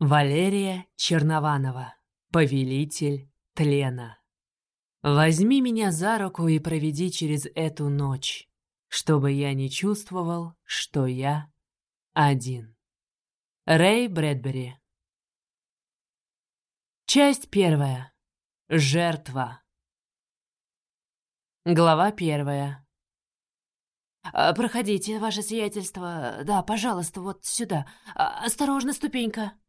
Валерия Чернованова, повелитель тлена. Возьми меня за руку и проведи через эту ночь, чтобы я не чувствовал, что я один. Рэй Брэдбери. Часть первая. Жертва. Глава первая. А, «Проходите, ваше сиятельство. Да, пожалуйста, вот сюда. А, осторожно, ступенька».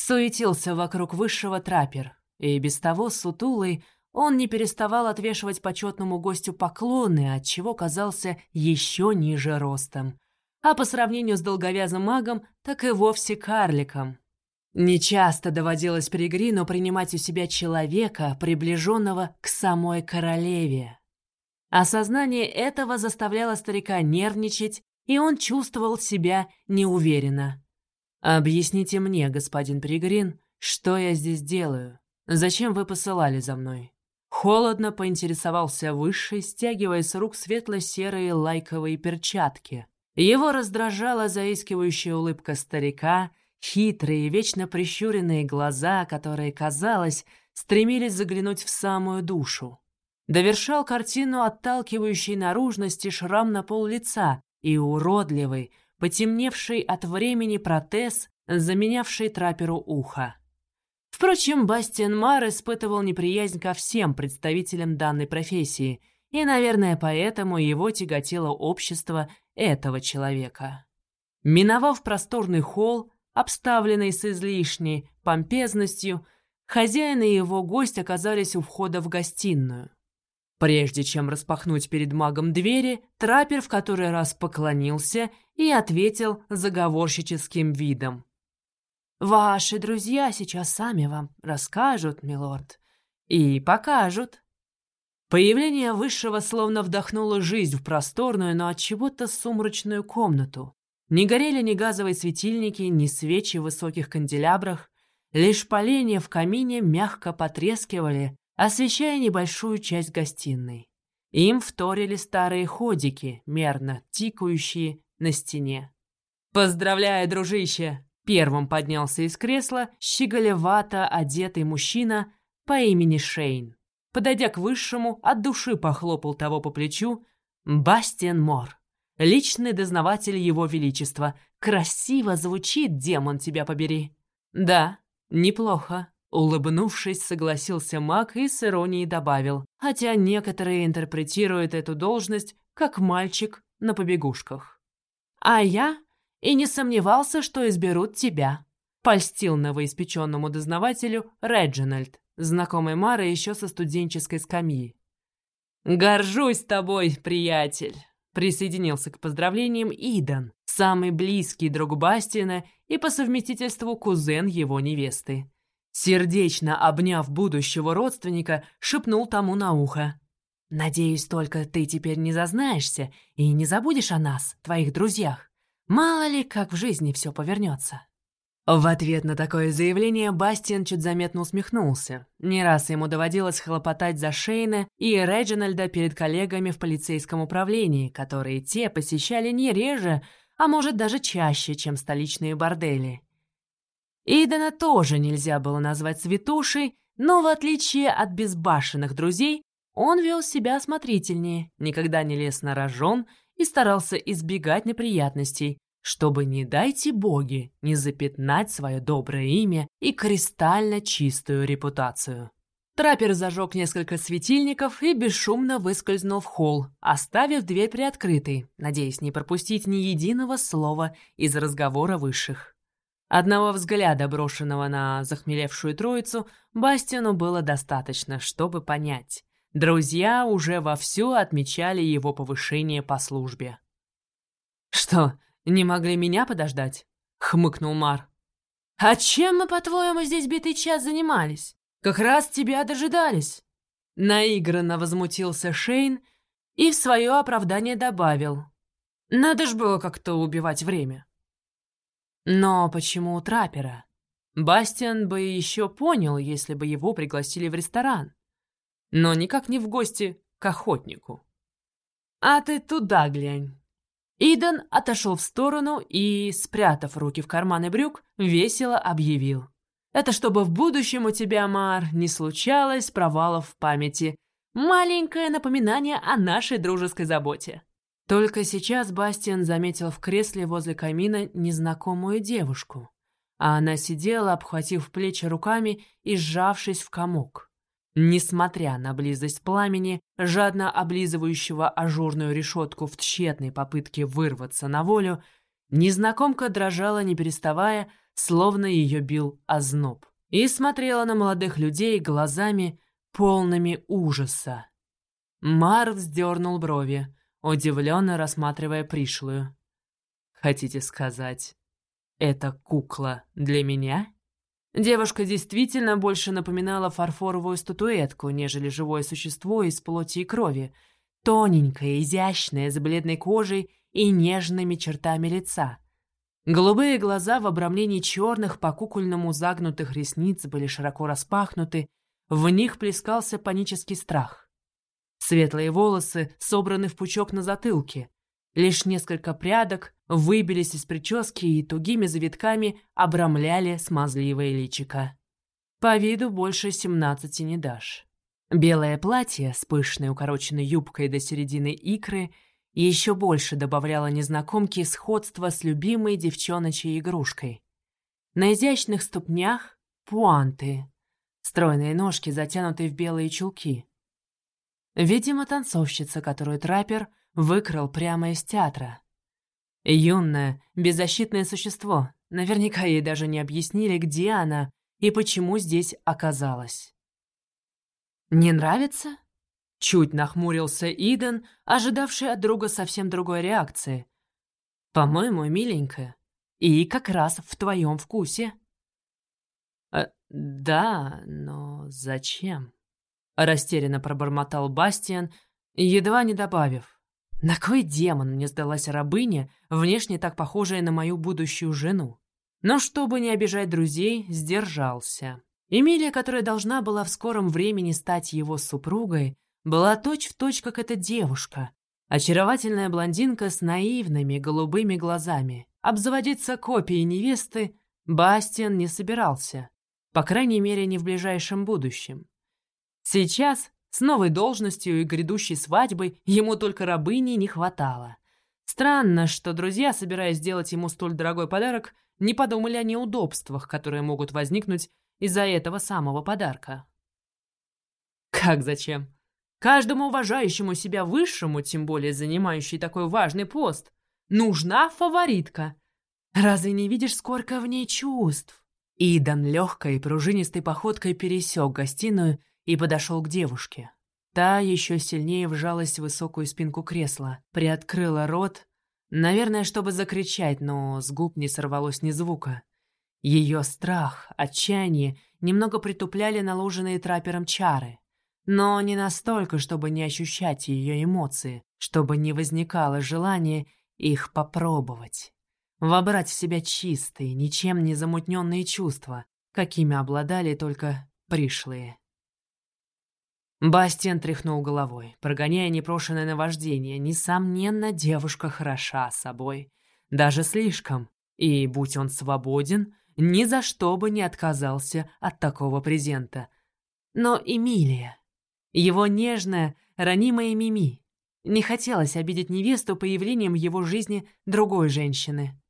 Суетился вокруг высшего траппер, и без того сутулый он не переставал отвешивать почетному гостю поклоны, отчего казался еще ниже ростом. А по сравнению с долговязым магом, так и вовсе карликом. Нечасто доводилось Перегрину принимать у себя человека, приближенного к самой королеве. Осознание этого заставляло старика нервничать, и он чувствовал себя неуверенно. «Объясните мне, господин Пригрин, что я здесь делаю? Зачем вы посылали за мной?» Холодно поинтересовался Высший, стягивая с рук светло-серые лайковые перчатки. Его раздражала заискивающая улыбка старика, хитрые, вечно прищуренные глаза, которые, казалось, стремились заглянуть в самую душу. Довершал картину отталкивающей наружности шрам на пол лица и уродливый, потемневший от времени протез, заменявший траперу ухо. Впрочем, Бастиан Мар испытывал неприязнь ко всем представителям данной профессии, и, наверное, поэтому его тяготило общество этого человека. Миновав просторный холл, обставленный с излишней помпезностью, хозяин и его гость оказались у входа в гостиную. Прежде чем распахнуть перед магом двери, траппер в который раз поклонился и ответил заговорщическим видом. «Ваши друзья сейчас сами вам расскажут, милорд, и покажут». Появление Высшего словно вдохнуло жизнь в просторную, но от чего-то сумрачную комнату. Не горели ни газовые светильники, ни свечи в высоких канделябрах, лишь поленья в камине мягко потрескивали, освещая небольшую часть гостиной. Им вторили старые ходики, мерно тикающие на стене. «Поздравляю, дружище!» Первым поднялся из кресла щеголевато одетый мужчина по имени Шейн. Подойдя к высшему, от души похлопал того по плечу Бастиан Мор, личный дознаватель его величества. Красиво звучит, демон тебя побери. Да, неплохо. Улыбнувшись, согласился маг и с иронией добавил, хотя некоторые интерпретируют эту должность как мальчик на побегушках. «А я и не сомневался, что изберут тебя», — польстил новоиспеченному дознавателю Реджинальд, знакомый Мары еще со студенческой скамьи. «Горжусь тобой, приятель!» Присоединился к поздравлениям Идан, самый близкий друг Бастина и по совместительству кузен его невесты. Сердечно обняв будущего родственника, шепнул тому на ухо. «Надеюсь, только ты теперь не зазнаешься и не забудешь о нас, твоих друзьях. Мало ли, как в жизни все повернется». В ответ на такое заявление Бастиан чуть заметно усмехнулся. Не раз ему доводилось хлопотать за Шейна и Реджинальда перед коллегами в полицейском управлении, которые те посещали не реже, а может даже чаще, чем столичные бордели. Идена тоже нельзя было назвать святушей, но в отличие от безбашенных друзей, он вел себя осмотрительнее, никогда не лез на рожон и старался избегать неприятностей, чтобы, не дайте боги, не запятнать свое доброе имя и кристально чистую репутацию. Траппер зажег несколько светильников и бесшумно выскользнул в холл, оставив дверь приоткрытой, надеясь не пропустить ни единого слова из разговора высших. Одного взгляда, брошенного на захмелевшую троицу, Бастину было достаточно, чтобы понять. Друзья уже вовсю отмечали его повышение по службе. «Что, не могли меня подождать?» — хмыкнул Мар. «А чем мы, по-твоему, здесь битый час занимались? Как раз тебя дожидались!» Наигранно возмутился Шейн и в свое оправдание добавил. «Надо ж было как-то убивать время». Но почему у траппера? Бастиан бы еще понял, если бы его пригласили в ресторан. Но никак не в гости к охотнику. «А ты туда глянь!» Иден отошел в сторону и, спрятав руки в карманы брюк, весело объявил. «Это чтобы в будущем у тебя, Мар, не случалось провалов в памяти. Маленькое напоминание о нашей дружеской заботе». Только сейчас Бастиан заметил в кресле возле камина незнакомую девушку, а она сидела, обхватив плечи руками и сжавшись в комок. Несмотря на близость пламени, жадно облизывающего ажурную решетку в тщетной попытке вырваться на волю, незнакомка дрожала, не переставая, словно ее бил озноб, и смотрела на молодых людей глазами, полными ужаса. Мар вздернул брови, удивленно рассматривая пришлую. «Хотите сказать, это кукла для меня?» Девушка действительно больше напоминала фарфоровую статуэтку, нежели живое существо из плоти и крови. Тоненькая, изящная, с бледной кожей и нежными чертами лица. Голубые глаза в обрамлении черных по кукольному загнутых ресниц были широко распахнуты, в них плескался панический страх. Светлые волосы собраны в пучок на затылке, Лишь несколько прядок выбились из прически и тугими завитками обрамляли смазливое личико. По виду больше семнадцати не дашь. Белое платье с пышной укороченной юбкой до середины икры еще больше добавляло незнакомке сходство с любимой девчоночей игрушкой. На изящных ступнях — пуанты, стройные ножки, затянутые в белые чулки. Видимо, танцовщица, которую траппер выкрал прямо из театра. Юное, беззащитное существо. Наверняка ей даже не объяснили, где она и почему здесь оказалась. «Не нравится?» Чуть нахмурился Иден, ожидавший от друга совсем другой реакции. «По-моему, миленькая. И как раз в твоем вкусе». «Э, «Да, но зачем?» Растерянно пробормотал Бастиан, едва не добавив. На кой демон мне сдалась рабыня, внешне так похожая на мою будущую жену? Но чтобы не обижать друзей, сдержался. Эмилия, которая должна была в скором времени стать его супругой, была точь-в-точь, точь, как эта девушка. Очаровательная блондинка с наивными голубыми глазами. Обзаводиться копией невесты Бастиан не собирался. По крайней мере, не в ближайшем будущем. Сейчас с новой должностью и грядущей свадьбой ему только рабыни не хватало. Странно, что друзья, собираясь сделать ему столь дорогой подарок, не подумали о неудобствах, которые могут возникнуть из-за этого самого подарка. Как зачем? Каждому уважающему себя высшему, тем более занимающий такой важный пост, нужна фаворитка. Разве не видишь, сколько в ней чувств? Идан легкой пружинистой походкой пересек гостиную и подошел к девушке. Та еще сильнее вжалась в высокую спинку кресла, приоткрыла рот, наверное, чтобы закричать, но с губ не сорвалось ни звука. Ее страх, отчаяние немного притупляли наложенные трапером чары, но не настолько, чтобы не ощущать ее эмоции, чтобы не возникало желания их попробовать. Вобрать в себя чистые, ничем не замутненные чувства, какими обладали только пришлые. Бастиан тряхнул головой, прогоняя непрошенное наваждение. Несомненно, девушка хороша собой. Даже слишком. И, будь он свободен, ни за что бы не отказался от такого презента. Но Эмилия, его нежная, ранимая Мими, не хотелось обидеть невесту появлением в его жизни другой женщины.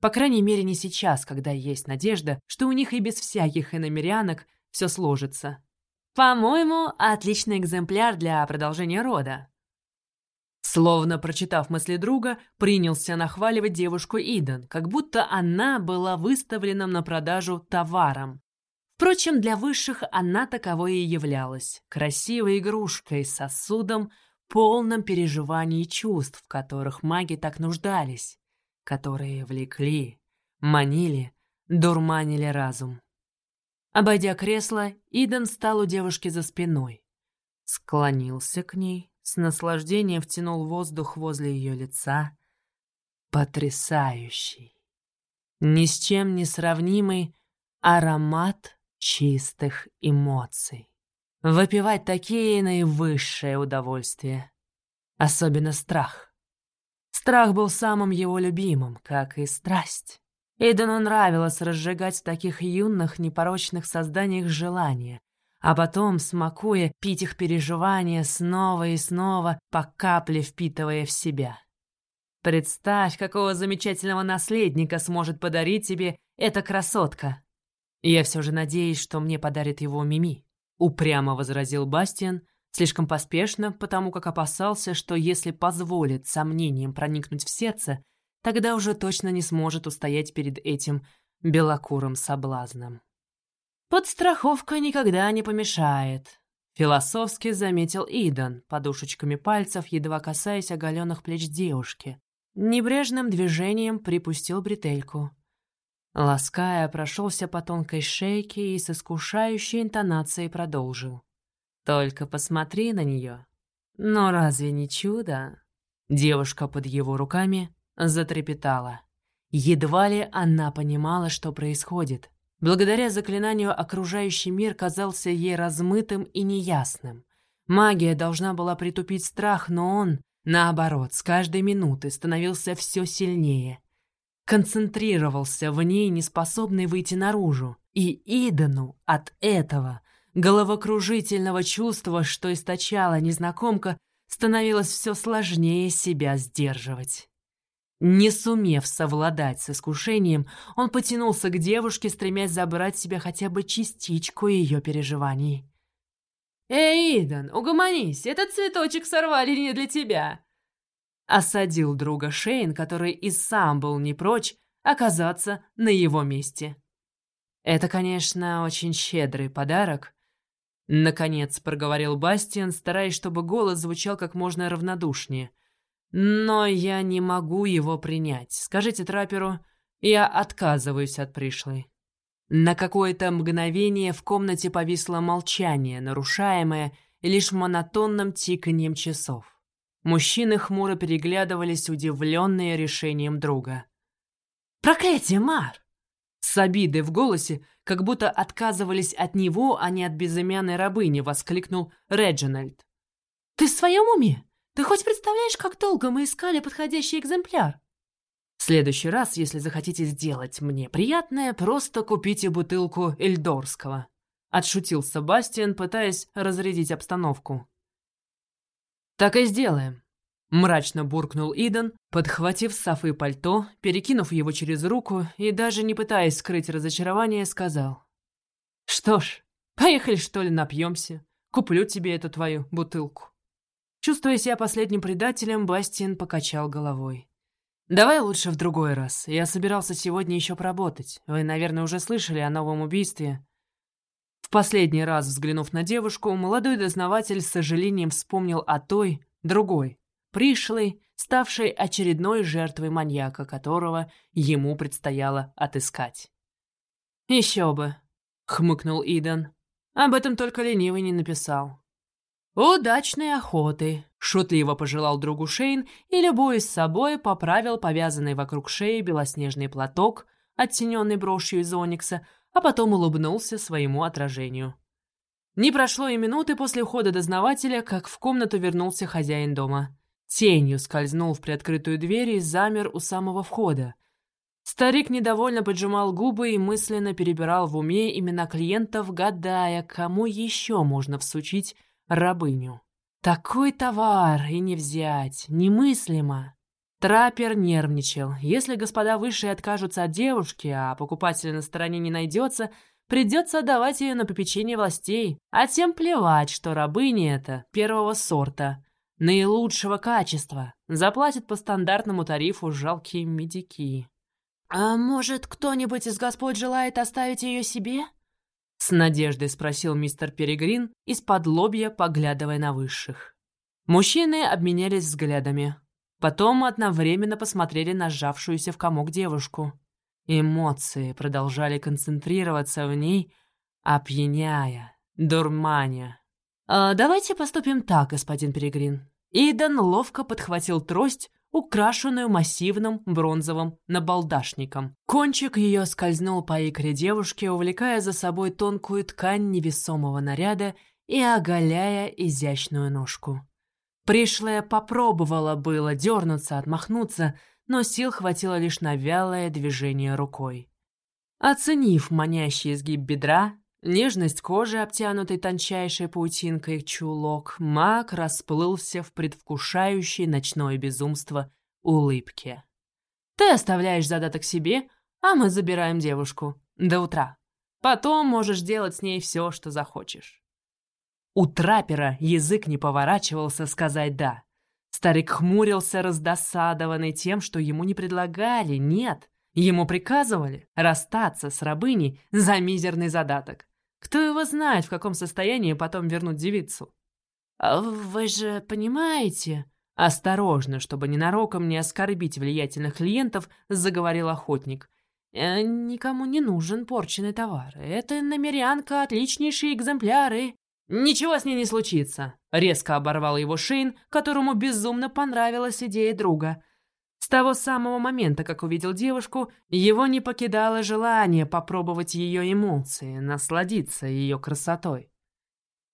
По крайней мере, не сейчас, когда есть надежда, что у них и без всяких иномерянок все сложится. По-моему, отличный экземпляр для продолжения рода. Словно прочитав мысли друга, принялся нахваливать девушку Иден, как будто она была выставлена на продажу товаром. Впрочем, для высших она таковой и являлась. Красивой игрушкой, сосудом, полным переживаний и чувств, в которых маги так нуждались, которые влекли, манили, дурманили разум. Обойдя кресло, Иден встал у девушки за спиной. Склонился к ней, с наслаждением втянул воздух возле ее лица. Потрясающий. Ни с чем не сравнимый аромат чистых эмоций. Выпивать такие наивысшее удовольствие. Особенно страх. Страх был самым его любимым, как и страсть. Эйдену нравилось разжигать в таких юных, непорочных созданиях желания, а потом, смакуя, пить их переживания снова и снова, по капле впитывая в себя. Представь, какого замечательного наследника сможет подарить тебе эта красотка. Я все же надеюсь, что мне подарит его Мими, упрямо возразил Бастиан, слишком поспешно, потому как опасался, что если позволит сомнениям проникнуть в сердце, тогда уже точно не сможет устоять перед этим белокурым соблазном. «Подстраховка никогда не помешает», — философски заметил Идан, подушечками пальцев, едва касаясь оголенных плеч девушки. Небрежным движением припустил бретельку. Лаская, прошелся по тонкой шейке и с искушающей интонацией продолжил. «Только посмотри на нее. Но разве не чудо?» Девушка под его руками затрепетала. Едва ли она понимала, что происходит. Благодаря заклинанию окружающий мир казался ей размытым и неясным. Магия должна была притупить страх, но он, наоборот, с каждой минуты становился все сильнее. Концентрировался в ней, неспособный выйти наружу. И Идану от этого, головокружительного чувства, что источала незнакомка, становилось все сложнее себя сдерживать. Не сумев совладать с искушением, он потянулся к девушке, стремясь забрать себе хотя бы частичку ее переживаний. «Эй, Идан, угомонись, этот цветочек сорвали не для тебя!» Осадил друга Шейн, который и сам был не прочь оказаться на его месте. «Это, конечно, очень щедрый подарок», — наконец проговорил Бастиан, стараясь, чтобы голос звучал как можно равнодушнее — но я не могу его принять. Скажите трапперу, я отказываюсь от пришлой. На какое-то мгновение в комнате повисло молчание, нарушаемое лишь монотонным тиканьем часов. Мужчины хмуро переглядывались, удивленные решением друга. «Проклятие, Мар!» С обидой в голосе, как будто отказывались от него, а не от безымянной рабыни, воскликнул Реджинальд. «Ты в своем уме? Ты хоть представляешь, как долго мы искали подходящий экземпляр? В следующий раз, если захотите сделать мне приятное, просто купите бутылку эльдорского. Отшутил Себастьян, пытаясь разрядить обстановку. Так и сделаем. Мрачно буркнул Иден, подхватив с Софы пальто, перекинув его через руку и даже не пытаясь скрыть разочарование, сказал. «Что ж, поехали, что ли, напьемся. Куплю тебе эту твою бутылку». Чувствуя себя последним предателем, Бастиан покачал головой. «Давай лучше в другой раз. Я собирался сегодня еще поработать. Вы, наверное, уже слышали о новом убийстве». В последний раз взглянув на девушку, молодой дознаватель с сожалением вспомнил о той, другой, пришлой, ставшей очередной жертвой маньяка, которого ему предстояло отыскать. «Еще бы», — хмыкнул Идан. «Об этом только ленивый не написал». «Удачной охоты!» — шутливо пожелал другу Шейн и, любуясь собой, поправил повязанный вокруг шеи белоснежный платок, оттененный брошью из оникса, а потом улыбнулся своему отражению. Не прошло и минуты после ухода дознавателя, как в комнату вернулся хозяин дома. Тенью скользнул в приоткрытую дверь и замер у самого входа. Старик недовольно поджимал губы и мысленно перебирал в уме имена клиентов, гадая, кому еще можно всучить рабыню. Такой товар и не взять, немыслимо. Траппер нервничал. Если господа высшие откажутся от девушки, а покупателя на стороне не найдется, придется отдавать ее на попечение властей. А тем плевать, что рабыня это первого сорта, наилучшего качества. Заплатят по стандартному тарифу жалкие медики. «А может, кто-нибудь из господ желает оставить ее себе?» С надеждой спросил мистер Перегрин, из-под лобья поглядывая на высших. Мужчины обменялись взглядами. Потом одновременно посмотрели на сжавшуюся в комок девушку. Эмоции продолжали концентрироваться в ней, опьяняя, дурманя. «А «Давайте поступим так, господин Перегрин». Идан ловко подхватил трость, украшенную массивным бронзовым набалдашником. Кончик ее скользнул по икре девушки, увлекая за собой тонкую ткань невесомого наряда и оголяя изящную ножку. Пришлая попробовала было дернуться, отмахнуться, но сил хватило лишь на вялое движение рукой. Оценив манящий изгиб бедра, нежность кожи, обтянутой тончайшей паутинкой чулок, маг расплылся в предвкушающей ночное безумство улыбке. «Ты оставляешь задаток себе, а мы забираем девушку. До утра. Потом можешь делать с ней все, что захочешь». У трапера язык не поворачивался сказать «да». Старик хмурился, раздосадованный тем, что ему не предлагали, нет, ему приказывали расстаться с рабыней за мизерный задаток. Кто его знает, в каком состоянии потом вернуть девицу? А «Вы же понимаете...» Осторожно, чтобы ненароком не оскорбить влиятельных клиентов, заговорил охотник. «Э, «Никому не нужен порченный товар. Это намерянка, отличнейшие экземпляры. «Ничего с ней не случится», — резко оборвал его Шейн, которому безумно понравилась идея друга. С того самого момента, как увидел девушку, его не покидало желание попробовать ее эмоции, насладиться ее красотой.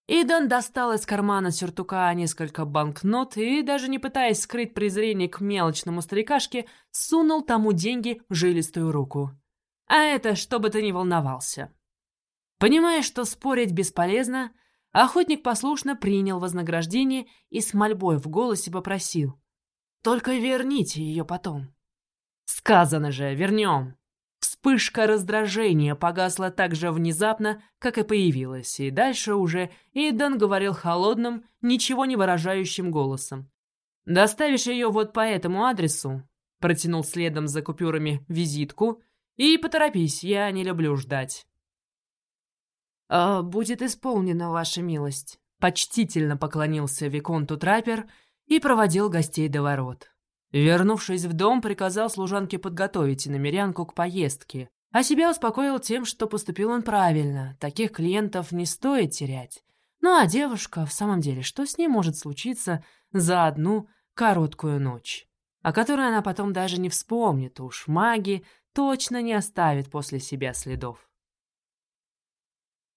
Идан достал из кармана сюртука несколько банкнот и, даже не пытаясь скрыть презрение к мелочному старикашке, сунул тому деньги в жилистую руку. А это, чтобы ты не волновался. Понимая, что спорить бесполезно, Охотник послушно принял вознаграждение и с мольбой в голосе попросил. «Только верните ее потом». «Сказано же, вернем!» Вспышка раздражения погасла так же внезапно, как и появилась, и дальше уже Идан говорил холодным, ничего не выражающим голосом. «Доставишь ее вот по этому адресу», — протянул следом за купюрами визитку, «и поторопись, я не люблю ждать». «А, «Будет исполнена ваша милость», — почтительно поклонился Виконту Траппер и проводил гостей до ворот. Вернувшись в дом, приказал служанке подготовить намерянку к поездке, а себя успокоил тем, что поступил он правильно, таких клиентов не стоит терять. Ну а девушка, в самом деле, что с ней может случиться за одну короткую ночь, о которой она потом даже не вспомнит, уж маги точно не оставит после себя следов.